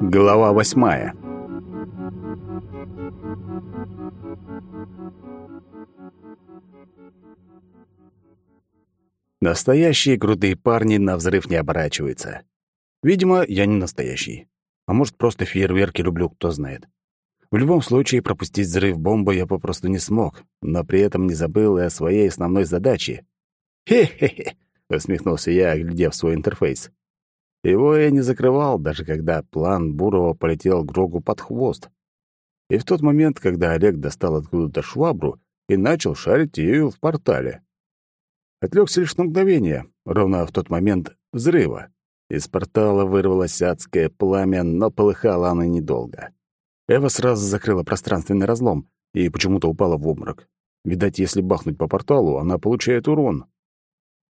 Глава восьмая Настоящие крутые парни на взрыв не оборачиваются. Видимо, я не настоящий. А может, просто фейерверки люблю, кто знает. В любом случае, пропустить взрыв бомбы я попросту не смог, но при этом не забыл и о своей основной задаче. «Хе-хе-хе!» — усмехнулся я, глядя в свой интерфейс. Его я не закрывал, даже когда план Бурова полетел Грогу под хвост. И в тот момент, когда Олег достал откуда-то швабру и начал шарить ею в портале. Отвлекся лишь на мгновение, ровно в тот момент взрыва. Из портала вырвалось адское пламя, но полыхало оно недолго. Эва сразу закрыла пространственный разлом и почему-то упала в обморок. Видать, если бахнуть по порталу, она получает урон.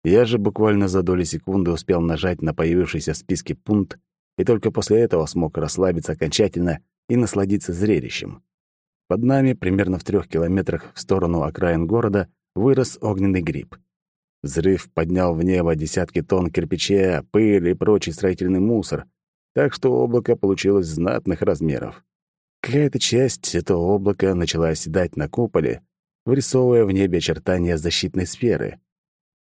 Я же буквально за доли секунды успел нажать на появившийся в списке пункт и только после этого смог расслабиться окончательно и насладиться зрелищем. Под нами, примерно в трех километрах в сторону окраин города, вырос огненный гриб — Взрыв поднял в небо десятки тонн кирпича, пыль и прочий строительный мусор, так что облако получилось знатных размеров. Какая-то часть этого облака начала оседать на куполе, вырисовывая в небе очертания защитной сферы.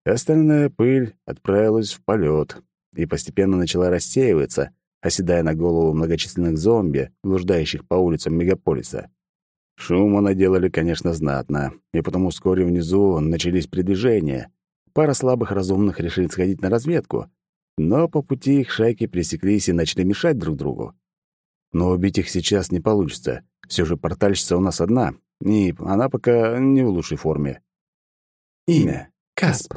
Остальная пыль отправилась в полет и постепенно начала рассеиваться, оседая на голову многочисленных зомби, блуждающих по улицам мегаполиса. Шума наделали, конечно, знатно, и потому вскоре внизу начались передвижения. Пара слабых разумных решили сходить на разведку, но по пути их шайки пресеклись и начали мешать друг другу. Но убить их сейчас не получится. Все же портальщица у нас одна, и она пока не в лучшей форме. Имя. Касп.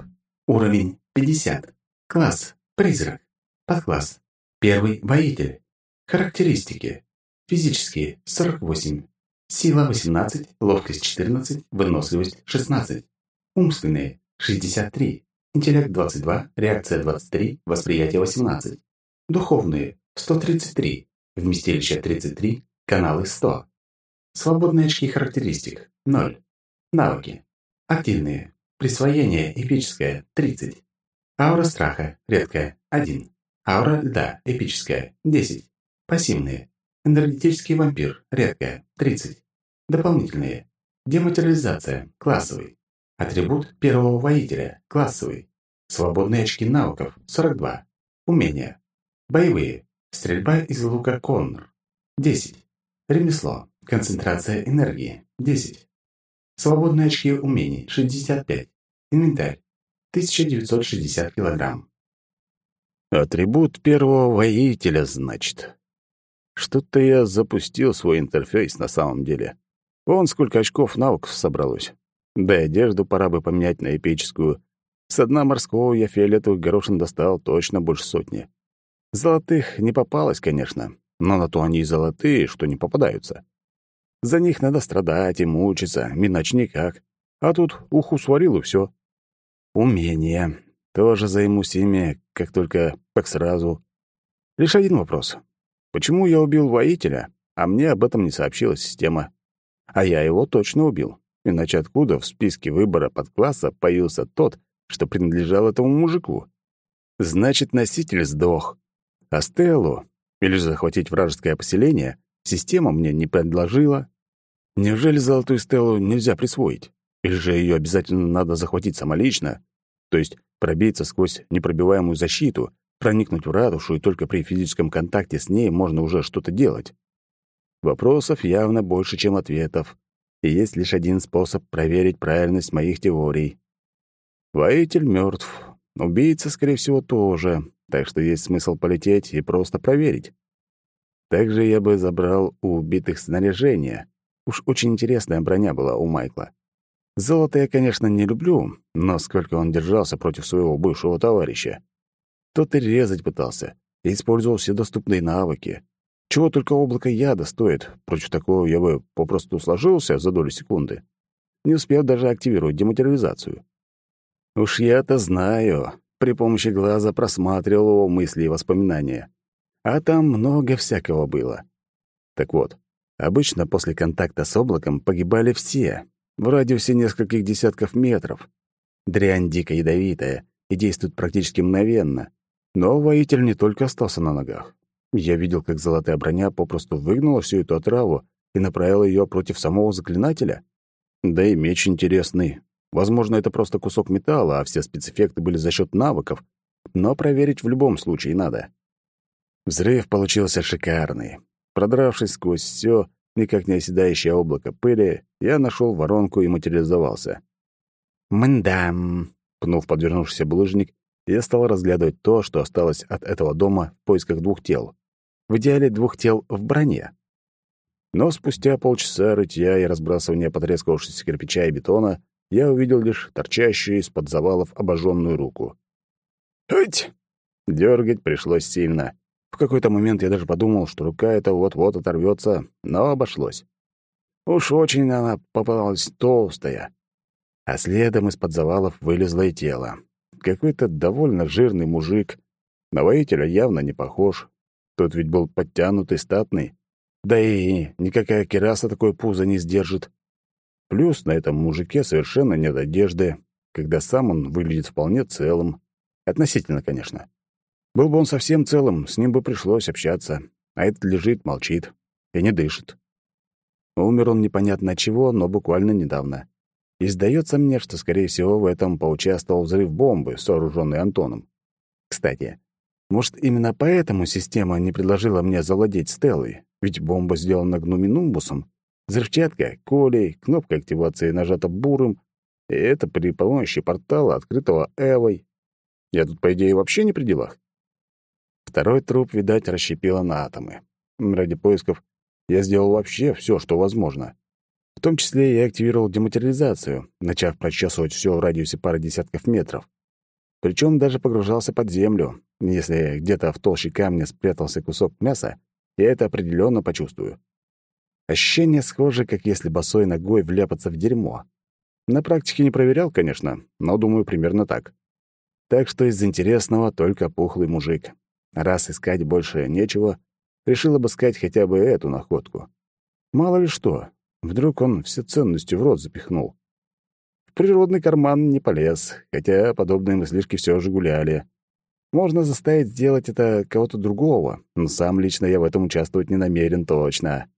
Уровень 50. Класс. Призрак. Подкласс. Первый воитель. Характеристики. Физические. 48. Сила 18, ловкость 14, выносливость 16. Умственные. 63. Интеллект 22, реакция 23, восприятие 18. Духовные 133, вместилище 33, каналы 100. Свободные очки характеристик 0. Навыки. Активные. Присвоение эпическое 30. Аура страха редкая 1. Аура льда эпическая 10. Пассивные. Энергетический вампир редкая 30. Дополнительные. Дематериализация классовый Атрибут первого воителя. Классовый. Свободные очки навыков. 42. Умения. Боевые. Стрельба из лука Коннор. 10. Ремесло. Концентрация энергии. 10. Свободные очки умений. 65. Инвентарь. 1960 килограмм. Атрибут первого воителя, значит. Что-то я запустил свой интерфейс на самом деле. Вон сколько очков навыков собралось. Да и одежду пора бы поменять на эпическую. С дна морского я фиолетовых горошин достал точно больше сотни. Золотых не попалось, конечно, но на то они и золотые, что не попадаются. За них надо страдать и мучиться, иначе никак. А тут уху сварил и все. Умения. Тоже займусь ими, как только, как сразу. Лишь один вопрос. Почему я убил воителя, а мне об этом не сообщила система? А я его точно убил. Иначе откуда в списке выбора подкласса появился тот, что принадлежал этому мужику? Значит, носитель сдох. А Стеллу, или же захватить вражеское поселение, система мне не предложила. Неужели золотую Стеллу нельзя присвоить? Или же ее обязательно надо захватить самолично? То есть пробиться сквозь непробиваемую защиту, проникнуть в ратушу, и только при физическом контакте с ней можно уже что-то делать? Вопросов явно больше, чем ответов и есть лишь один способ проверить правильность моих теорий. Воитель мертв, убийца, скорее всего, тоже, так что есть смысл полететь и просто проверить. Также я бы забрал у убитых снаряжение. Уж очень интересная броня была у Майкла. Золото я, конечно, не люблю, но сколько он держался против своего бывшего товарища. Тот и резать пытался, и использовал все доступные навыки. Чего только облако яда стоит. Против такого я бы попросту сложился за долю секунды, не успев даже активировать дематериализацию. Уж я-то знаю. При помощи глаза просматривал его мысли и воспоминания. А там много всякого было. Так вот, обычно после контакта с облаком погибали все, в радиусе нескольких десятков метров. Дрянь дико ядовитая и действует практически мгновенно. Но воитель не только остался на ногах. Я видел, как золотая броня попросту выгнала всю эту отраву и направила ее против самого заклинателя. Да и меч интересный. Возможно, это просто кусок металла, а все спецэффекты были за счет навыков, но проверить в любом случае надо. Взрыв получился шикарный. Продравшись сквозь все, никак не оседающее облако пыли, я нашел воронку и материализовался. «Мндам!» — пнув подвернувшийся булыжник, я стал разглядывать то, что осталось от этого дома в поисках двух тел. В идеале двух тел в броне. Но спустя полчаса рытья и разбрасывания потрескавшегося кирпича и бетона я увидел лишь торчащую из-под завалов обожженную руку. «Ать!» Дёргать пришлось сильно. В какой-то момент я даже подумал, что рука эта вот-вот оторвется, но обошлось. Уж очень она попалась толстая. А следом из-под завалов вылезло и тело. Какой-то довольно жирный мужик. На воителя явно не похож. Тот ведь был подтянутый, статный. Да и никакая кераса такой пузо не сдержит. Плюс на этом мужике совершенно нет одежды, когда сам он выглядит вполне целым. Относительно, конечно. Был бы он совсем целым, с ним бы пришлось общаться. А этот лежит, молчит и не дышит. Умер он непонятно от чего, но буквально недавно. И сдается мне, что, скорее всего, в этом поучаствовал взрыв бомбы, сооруженный Антоном. Кстати, может, именно поэтому система не предложила мне завладеть Стеллой? Ведь бомба сделана гнуминумбусом. Взрывчатка, колей, кнопка активации нажата бурым. И это при помощи портала, открытого Эвой. Я тут, по идее, вообще не при делах. Второй труп, видать, расщепило на атомы. Ради поисков я сделал вообще все, что возможно. В том числе я активировал дематериализацию, начав прочесывать все в радиусе пары десятков метров. Причем даже погружался под землю. Если где-то в толще камня спрятался кусок мяса, я это определенно почувствую. Ощущение схоже, как если босой ногой вляпаться в дерьмо. На практике не проверял, конечно, но думаю примерно так. Так что из интересного только пухлый мужик. Раз искать больше нечего, решил обыскать хотя бы эту находку. Мало ли что, вдруг он все ценности в рот запихнул. В природный карман не полез, хотя подобные мыслишки все же гуляли. Можно заставить сделать это кого-то другого, но сам лично я в этом участвовать не намерен точно.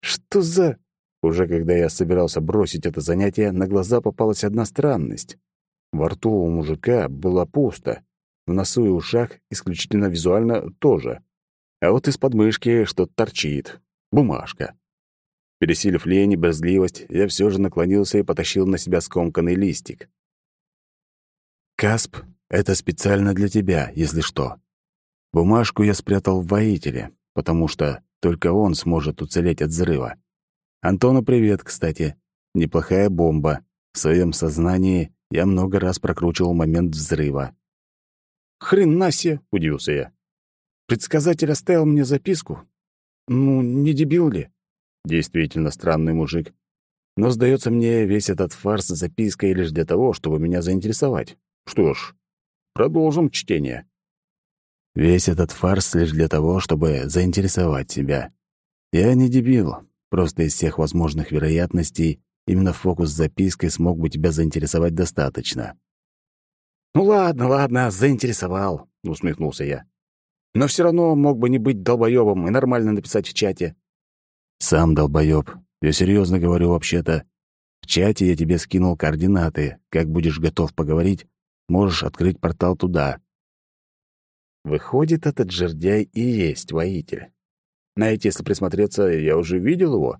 Что за... Уже когда я собирался бросить это занятие, на глаза попалась одна странность. Во рту у мужика было пусто, в носу и ушах исключительно визуально тоже. А вот из подмышки что-то торчит. Бумажка. Пересилив лень и брезгливость, я все же наклонился и потащил на себя скомканный листик. «Касп, это специально для тебя, если что. Бумажку я спрятал в воителе, потому что только он сможет уцелеть от взрыва. Антону привет, кстати. Неплохая бомба. В своем сознании я много раз прокручивал момент взрыва. «Хрена себе!» — удивился я. «Предсказатель оставил мне записку. Ну, не дебил ли?» Действительно странный мужик. Но, сдается мне, весь этот фарс с запиской лишь для того, чтобы меня заинтересовать. Что ж, продолжим чтение. Весь этот фарс лишь для того, чтобы заинтересовать тебя. Я не дебил, просто из всех возможных вероятностей именно фокус с запиской смог бы тебя заинтересовать достаточно. «Ну ладно, ладно, заинтересовал», — усмехнулся я. «Но все равно мог бы не быть долбоёбом и нормально написать в чате». «Сам долбоёб. Я серьезно говорю вообще-то. В чате я тебе скинул координаты. Как будешь готов поговорить, можешь открыть портал туда». Выходит, этот жердяй и есть воитель. Знаете, если присмотреться, я уже видел его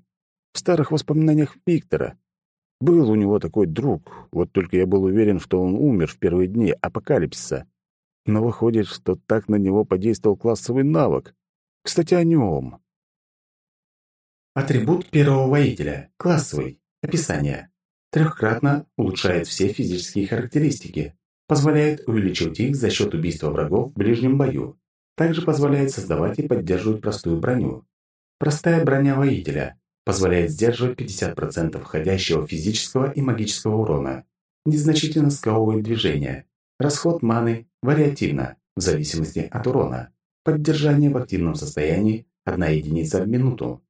в старых воспоминаниях Виктора. Был у него такой друг, вот только я был уверен, что он умер в первые дни апокалипсиса. Но выходит, что так на него подействовал классовый навык. Кстати, о нем. Атрибут первого воителя. Классовый. Описание. Трехкратно улучшает все физические характеристики. Позволяет увеличивать их за счет убийства врагов в ближнем бою. Также позволяет создавать и поддерживать простую броню. Простая броня воителя позволяет сдерживать 50% входящего физического и магического урона. Незначительно сковывает движение. Расход маны вариативно, в зависимости от урона. Поддержание в активном состоянии – одна единица в минуту.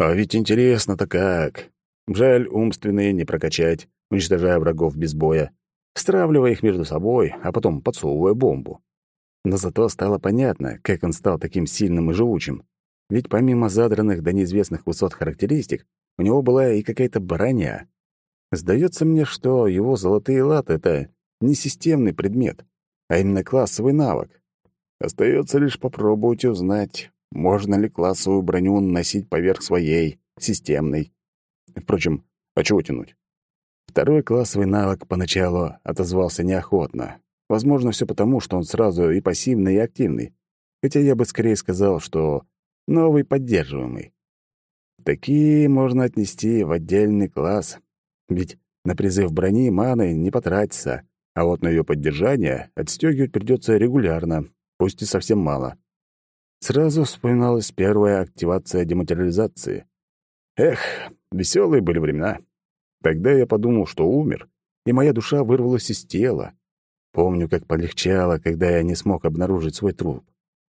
А ведь интересно-то как. Жаль, умственные не прокачать, уничтожая врагов без боя, стравливая их между собой, а потом подсовывая бомбу. Но зато стало понятно, как он стал таким сильным и живучим. Ведь помимо задранных до неизвестных высот характеристик, у него была и какая-то броня. Сдается мне, что его золотые латы — это не системный предмет, а именно классовый навык. Остается лишь попробовать узнать, можно ли классовую броню носить поверх своей, системной. Впрочем, а чего тянуть? Второй классовый навык поначалу отозвался неохотно. Возможно, все потому, что он сразу и пассивный, и активный. Хотя я бы скорее сказал, что новый поддерживаемый. Такие можно отнести в отдельный класс. Ведь на призыв брони маны не потратится, а вот на ее поддержание отстегивать придется регулярно, пусть и совсем мало. Сразу вспоминалась первая активация дематериализации. Эх, веселые были времена. Тогда я подумал, что умер, и моя душа вырвалась из тела. Помню, как полегчало, когда я не смог обнаружить свой труп.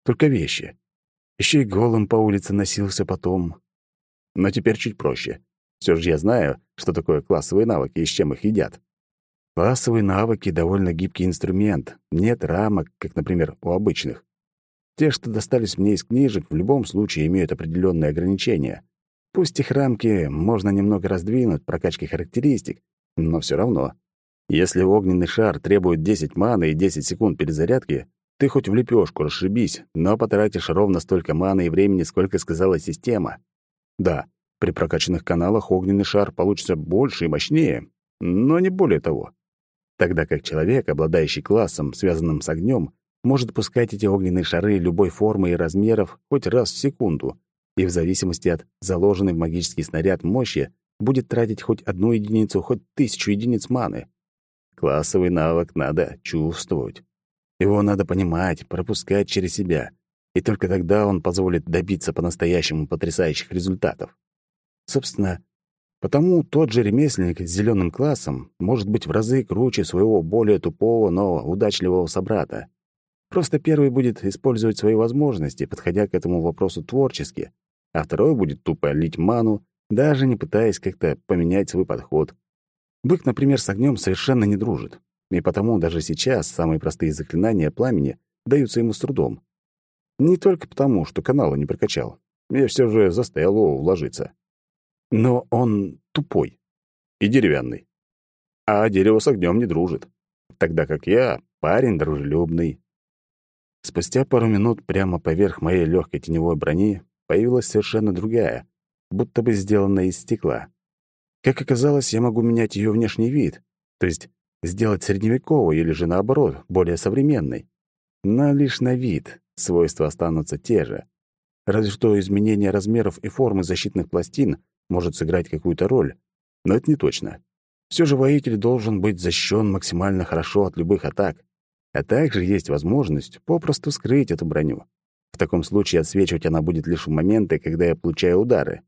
Только вещи. Еще и голым по улице носился потом. Но теперь чуть проще. Все же я знаю, что такое классовые навыки и с чем их едят. Классовые навыки — довольно гибкий инструмент. Нет рамок, как, например, у обычных. Те, что достались мне из книжек, в любом случае имеют определенные ограничения. Пусть их рамки можно немного раздвинуть прокачки характеристик, но все равно. Если огненный шар требует 10 маны и 10 секунд перезарядки, ты хоть в лепешку расшибись, но потратишь ровно столько маны и времени, сколько сказала система. Да, при прокачанных каналах огненный шар получится больше и мощнее, но не более того. Тогда как человек, обладающий классом, связанным с огнем, может пускать эти огненные шары любой формы и размеров хоть раз в секунду, и в зависимости от заложенной в магический снаряд мощи будет тратить хоть одну единицу, хоть тысячу единиц маны. Классовый навык надо чувствовать. Его надо понимать, пропускать через себя, и только тогда он позволит добиться по-настоящему потрясающих результатов. Собственно, потому тот же ремесленник с зеленым классом может быть в разы круче своего более тупого, но удачливого собрата. Просто первый будет использовать свои возможности, подходя к этому вопросу творчески, а второй будет тупо лить ману, даже не пытаясь как-то поменять свой подход. Бык, например, с огнем совершенно не дружит, и потому даже сейчас самые простые заклинания пламени даются ему с трудом. Не только потому, что канала не прокачал. Я все же заставил его вложиться. Но он тупой и деревянный. А дерево с огнем не дружит. Тогда как я парень дружелюбный, Спустя пару минут прямо поверх моей легкой теневой брони появилась совершенно другая, будто бы сделанная из стекла. Как оказалось, я могу менять ее внешний вид, то есть сделать средневековой или же наоборот, более современной. Но лишь на вид свойства останутся те же. Разве что изменение размеров и формы защитных пластин может сыграть какую-то роль, но это не точно. Все же воитель должен быть защищен максимально хорошо от любых атак. А также есть возможность попросту скрыть эту броню. В таком случае отсвечивать она будет лишь в моменты, когда я получаю удары.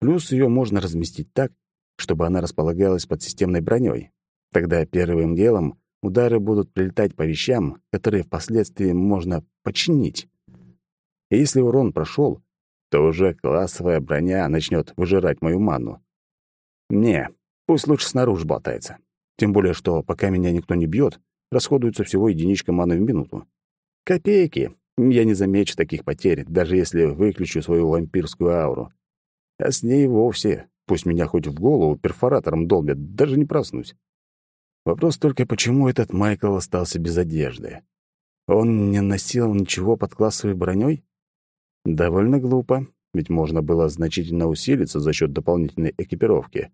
Плюс ее можно разместить так, чтобы она располагалась под системной броней. Тогда первым делом удары будут прилетать по вещам, которые впоследствии можно починить. И если урон прошел, то уже классовая броня начнет выжирать мою ману. Не, пусть лучше снаружи болтается. Тем более, что пока меня никто не бьет, расходуется всего единичка маны в минуту. Копейки. Я не замечу таких потерь, даже если выключу свою вампирскую ауру. А с ней вовсе, пусть меня хоть в голову перфоратором долбят, даже не проснусь. Вопрос только, почему этот Майкл остался без одежды? Он не носил ничего под классовой броней? Довольно глупо, ведь можно было значительно усилиться за счет дополнительной экипировки.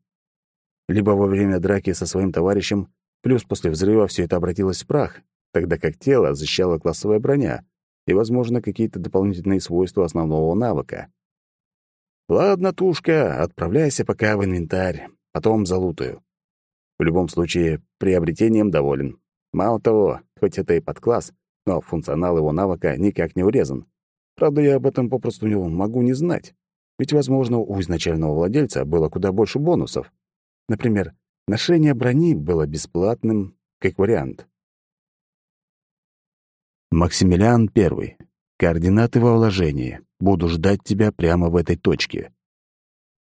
Либо во время драки со своим товарищем Плюс после взрыва все это обратилось в прах, тогда как тело защищала классовая броня и, возможно, какие-то дополнительные свойства основного навыка. «Ладно, Тушка, отправляйся пока в инвентарь, потом залутаю. В любом случае, приобретением доволен. Мало того, хоть это и подкласс, но функционал его навыка никак не урезан. Правда, я об этом попросту не могу не знать. Ведь, возможно, у изначального владельца было куда больше бонусов. Например, Ношение брони было бесплатным, как вариант. Максимилиан первый. Координаты во вложении. Буду ждать тебя прямо в этой точке.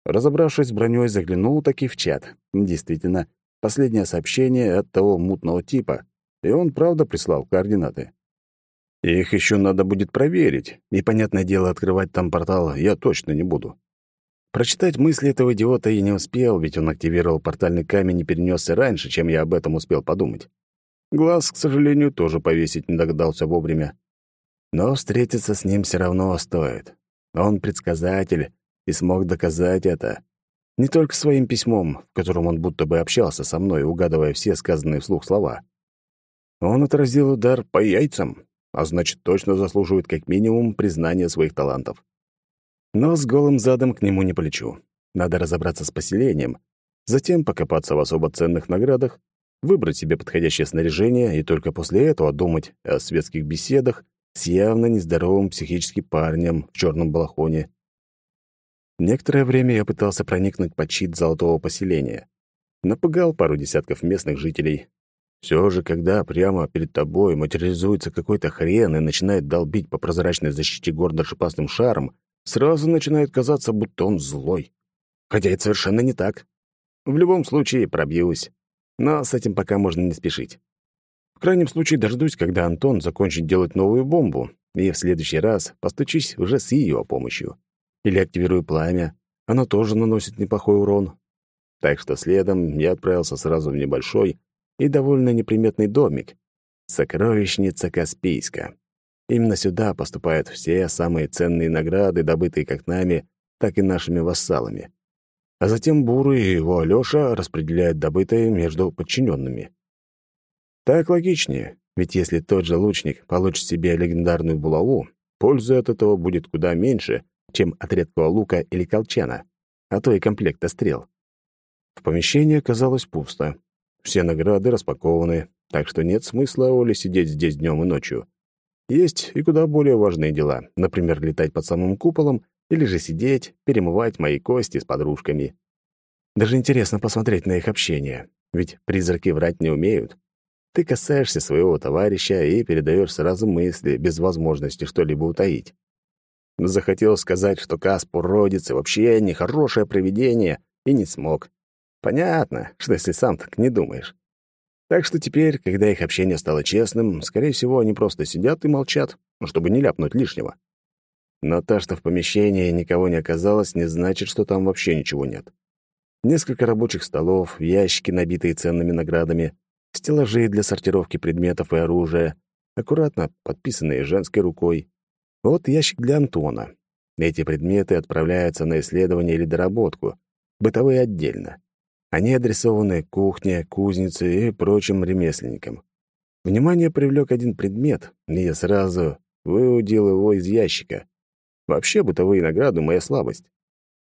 Разобравшись с броней, заглянул таки в чат. Действительно, последнее сообщение от того мутного типа, и он правда прислал координаты. Их еще надо будет проверить, и, понятное дело, открывать там портал я точно не буду. Прочитать мысли этого идиота я не успел, ведь он активировал портальный камень и перенесся раньше, чем я об этом успел подумать. Глаз, к сожалению, тоже повесить не догадался вовремя. Но встретиться с ним все равно стоит. Он предсказатель и смог доказать это. Не только своим письмом, в котором он будто бы общался со мной, угадывая все сказанные вслух слова. Он отразил удар по яйцам, а значит, точно заслуживает как минимум признания своих талантов. Но с голым задом к нему не полечу. Надо разобраться с поселением, затем покопаться в особо ценных наградах, выбрать себе подходящее снаряжение и только после этого думать о светских беседах с явно нездоровым психически парнем в черном балахоне. Некоторое время я пытался проникнуть под щит золотого поселения. Напугал пару десятков местных жителей, все же, когда прямо перед тобой материализуется какой-то хрен и начинает долбить по прозрачной защите города шипастым шаром, сразу начинает казаться, будто он злой. Хотя это совершенно не так. В любом случае пробьюсь. Но с этим пока можно не спешить. В крайнем случае дождусь, когда Антон закончит делать новую бомбу, и в следующий раз постучусь уже с ее помощью. Или активирую пламя. Оно тоже наносит неплохой урон. Так что следом я отправился сразу в небольшой, и довольно неприметный домик. Сокровищница Каспийска. Именно сюда поступают все самые ценные награды, добытые как нами, так и нашими вассалами. А затем Буры и его Алёша распределяют добытые между подчиненными. Так логичнее, ведь если тот же лучник получит себе легендарную булаву, пользы от этого будет куда меньше, чем от редкого лука или колчана, а то и комплекта стрел. В помещении оказалось пусто. Все награды распакованы, так что нет смысла Оле сидеть здесь днем и ночью. Есть и куда более важные дела, например, летать под самым куполом или же сидеть, перемывать мои кости с подружками. Даже интересно посмотреть на их общение, ведь призраки врать не умеют. Ты касаешься своего товарища и передаешь сразу мысли, без возможности что-либо утаить. Захотел сказать, что Каспу родится вообще нехорошее провидение, и не смог. Понятно, что если сам так не думаешь. Так что теперь, когда их общение стало честным, скорее всего, они просто сидят и молчат, чтобы не ляпнуть лишнего. Но то, что в помещении никого не оказалось, не значит, что там вообще ничего нет. Несколько рабочих столов, ящики, набитые ценными наградами, стеллажи для сортировки предметов и оружия, аккуратно подписанные женской рукой. Вот ящик для Антона. Эти предметы отправляются на исследование или доработку, бытовые отдельно. Они адресованы кухне, кузнице и прочим ремесленникам. Внимание привлек один предмет, и я сразу выудил его из ящика. Вообще бытовые награды — моя слабость.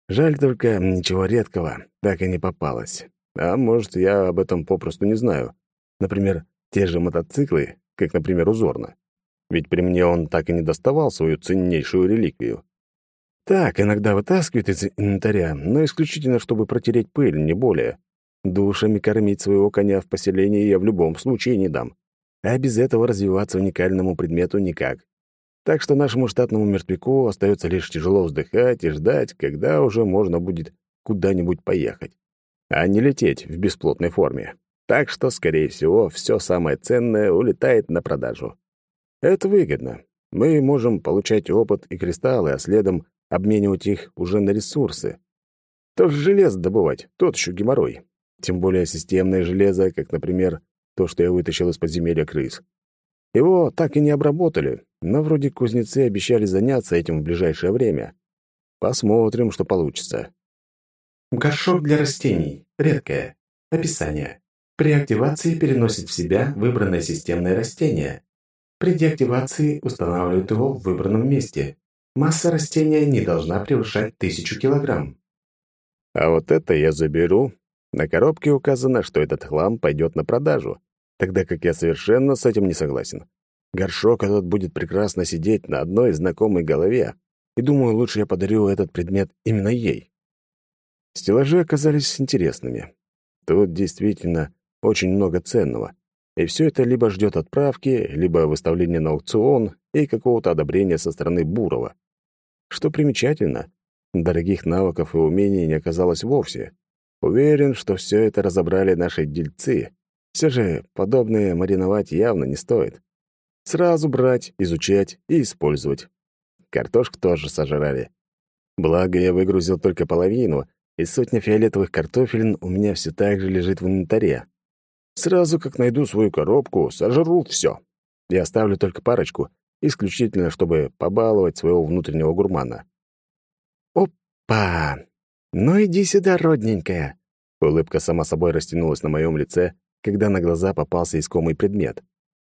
Жаль только, ничего редкого так и не попалось. А может, я об этом попросту не знаю. Например, те же мотоциклы, как, например, узорно. Ведь при мне он так и не доставал свою ценнейшую реликвию. Так, иногда вытаскивают из инвентаря, но исключительно, чтобы протереть пыль, не более. Душами кормить своего коня в поселении я в любом случае не дам. А без этого развиваться уникальному предмету никак. Так что нашему штатному мертвяку остается лишь тяжело вздыхать и ждать, когда уже можно будет куда-нибудь поехать, а не лететь в бесплотной форме. Так что, скорее всего, все самое ценное улетает на продажу. Это выгодно. Мы можем получать опыт и кристаллы, а следом обменивать их уже на ресурсы. Тоже железо добывать, тот еще геморрой. Тем более системное железо, как, например, то, что я вытащил из подземелья крыс. Его так и не обработали, но вроде кузнецы обещали заняться этим в ближайшее время. Посмотрим, что получится. Горшок для растений. Редкое. Описание. При активации переносит в себя выбранное системное растение. При деактивации устанавливают его в выбранном месте. Масса растения не должна превышать тысячу килограмм. А вот это я заберу. На коробке указано, что этот хлам пойдет на продажу, тогда как я совершенно с этим не согласен. Горшок этот будет прекрасно сидеть на одной знакомой голове, и думаю, лучше я подарю этот предмет именно ей. Стеллажи оказались интересными. Тут действительно очень много ценного, и все это либо ждет отправки, либо выставления на аукцион и какого-то одобрения со стороны Бурова. Что примечательно, дорогих навыков и умений не оказалось вовсе. Уверен, что все это разобрали наши дельцы. Все же подобное мариновать явно не стоит. Сразу брать, изучать и использовать. Картошку тоже сожрали. Благо, я выгрузил только половину, и сотня фиолетовых картофелин у меня все так же лежит в инвентаре. Сразу как найду свою коробку, сожру все. И оставлю только парочку, исключительно чтобы побаловать своего внутреннего гурмана. «Опа! Ну иди сюда, родненькая!» Улыбка сама собой растянулась на моем лице, когда на глаза попался искомый предмет.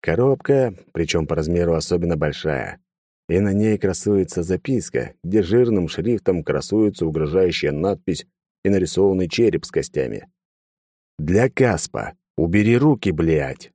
Коробка, причем по размеру особенно большая. И на ней красуется записка, где жирным шрифтом красуется угрожающая надпись и нарисованный череп с костями. «Для Каспа! Убери руки, блядь!»